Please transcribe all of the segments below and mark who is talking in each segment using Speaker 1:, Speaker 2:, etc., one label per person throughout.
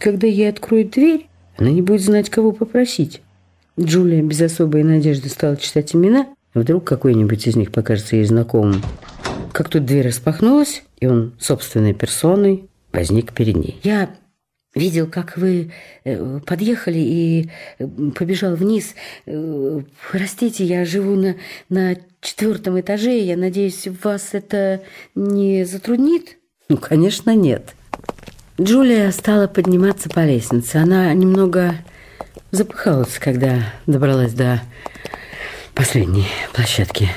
Speaker 1: когда ей откроют дверь, она не будет знать, кого попросить. Джулия без особой надежды стала читать имена. Вдруг какой-нибудь из них покажется ей знакомым. Как тут дверь распахнулась, и он собственной персоной возник перед ней. «Я видел, как вы э, подъехали и э, побежал вниз. Э, простите, я живу на, на четвертом этаже. Я надеюсь, вас это не затруднит?» «Ну, конечно, нет». Джулия стала подниматься по лестнице. Она немного запыхалась, когда добралась до последней площадки.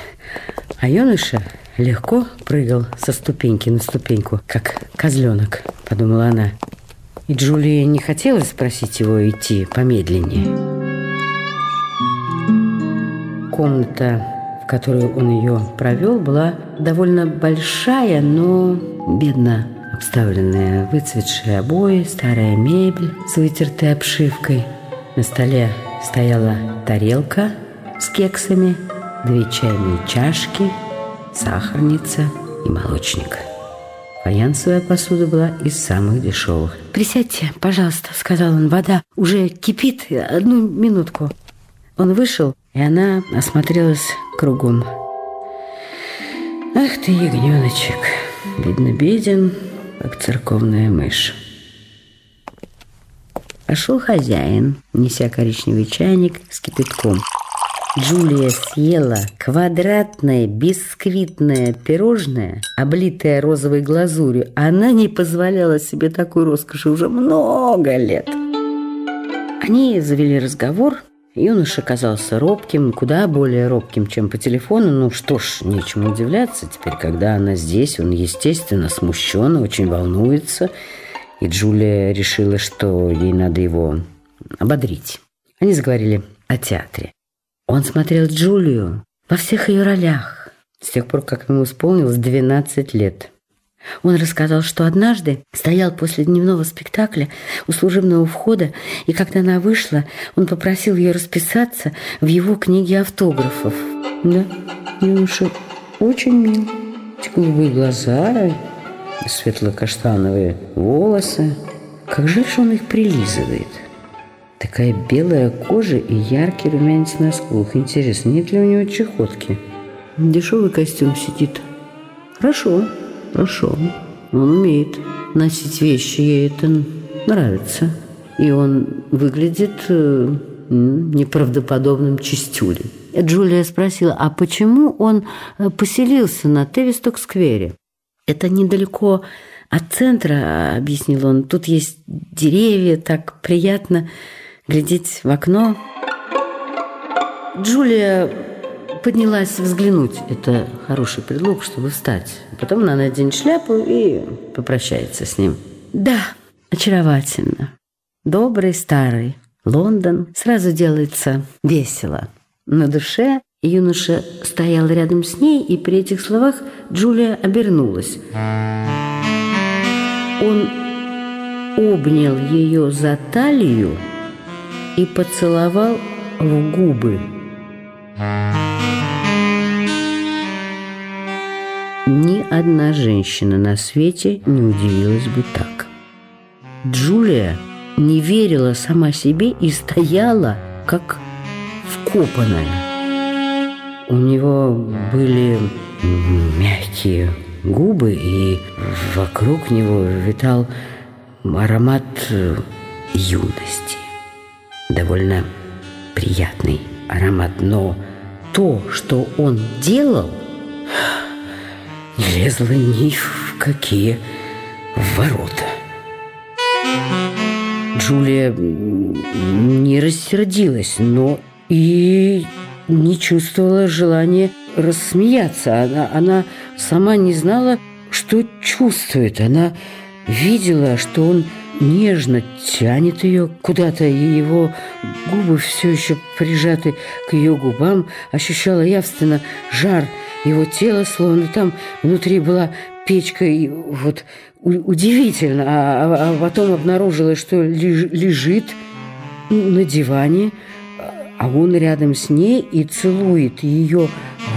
Speaker 1: А юноша легко прыгал со ступеньки на ступеньку, как козленок, подумала она. И Джулии не хотелось спросить его идти помедленнее. Комната, в которую он ее провел, была довольно большая, но бедно обставленная. Выцветшие обои, старая мебель с вытертой обшивкой. На столе стояла тарелка с кексами, две чайные чашки, сахарница и молочник. Фаянсовая посуда была из самых дешевых. «Присядьте, пожалуйста», — сказал он. «Вода уже кипит. Одну минутку». Он вышел, и она осмотрелась кругом. «Ах ты, ягненочек, видно, беден, как церковная мышь». Пошел хозяин, неся коричневый чайник с кипятком. Джулия съела квадратное бисквитное пирожное, облитое розовой глазурью. Она не позволяла себе такой роскоши уже много лет. Они завели разговор. Юноша казался робким, куда более робким, чем по телефону. Ну что ж, нечему удивляться. Теперь, когда она здесь, он, естественно, смущен, очень волнуется. И Джулия решила, что ей надо его ободрить. Они заговорили о театре. Он смотрел Джулию во всех ее ролях с тех пор, как ему исполнилось 12 лет. Он рассказал, что однажды стоял после дневного спектакля у служебного входа, и когда она вышла, он попросил ее расписаться в его книге автографов. Да, юноша очень мил. Голубые глаза, светло-каштановые волосы. Как жаль, что он их прилизывает. Такая белая кожа и яркий румянец на скулах. Интересно, нет ли у него чехотки? Дешевый костюм сидит. Хорошо, хорошо. Он умеет носить вещи, ей это нравится. И он выглядит э, неправдоподобным чистюлей. Джулия спросила, а почему он э, поселился на Тевисток-сквере? Это недалеко от центра, объяснил он. Тут есть деревья, так приятно глядеть в окно. Джулия поднялась взглянуть. Это хороший предлог, чтобы встать. Потом она наденет шляпу и попрощается с ним. Да, очаровательно. Добрый старый Лондон сразу делается весело. На душе юноша стоял рядом с ней, и при этих словах Джулия обернулась. Он обнял ее за талию, и поцеловал в губы. Ни одна женщина на свете не удивилась бы так. Джулия не верила сама себе и стояла, как вкопанная. У него были мягкие губы, и вокруг него витал аромат юности довольно приятный аромат, но то, что он делал, не лезло ни в какие ворота. Джулия не рассердилась, но и не чувствовала желания рассмеяться. Она, она сама не знала, что чувствует. Она видела, что он нежно тянет ее куда-то, и его губы все еще прижаты к ее губам, ощущала явственно жар его тела, словно там внутри была печка, и вот удивительно, а, а, а потом обнаружила, что лежит на диване, а он рядом с ней и целует ее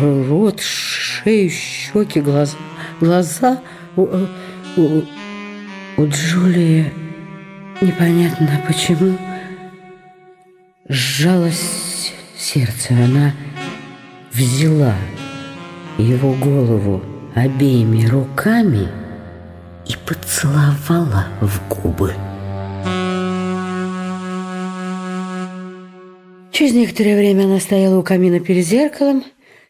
Speaker 1: рот, шею, щеки, глаза. глаза. У, у, у Джулии Непонятно почему сжалось сердце. Она взяла его голову обеими руками и поцеловала в губы. Через некоторое время она стояла у камина перед зеркалом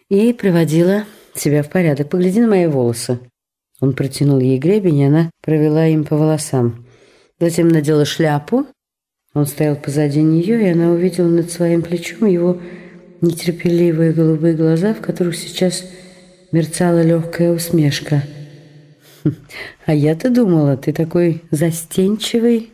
Speaker 1: и приводила себя в порядок. «Погляди на мои волосы». Он протянул ей гребень, и она провела им по волосам. Затем надела шляпу. Он стоял позади нее, и она увидела над своим плечом его нетерпеливые голубые глаза, в которых сейчас мерцала легкая усмешка. «А я-то думала, ты такой застенчивый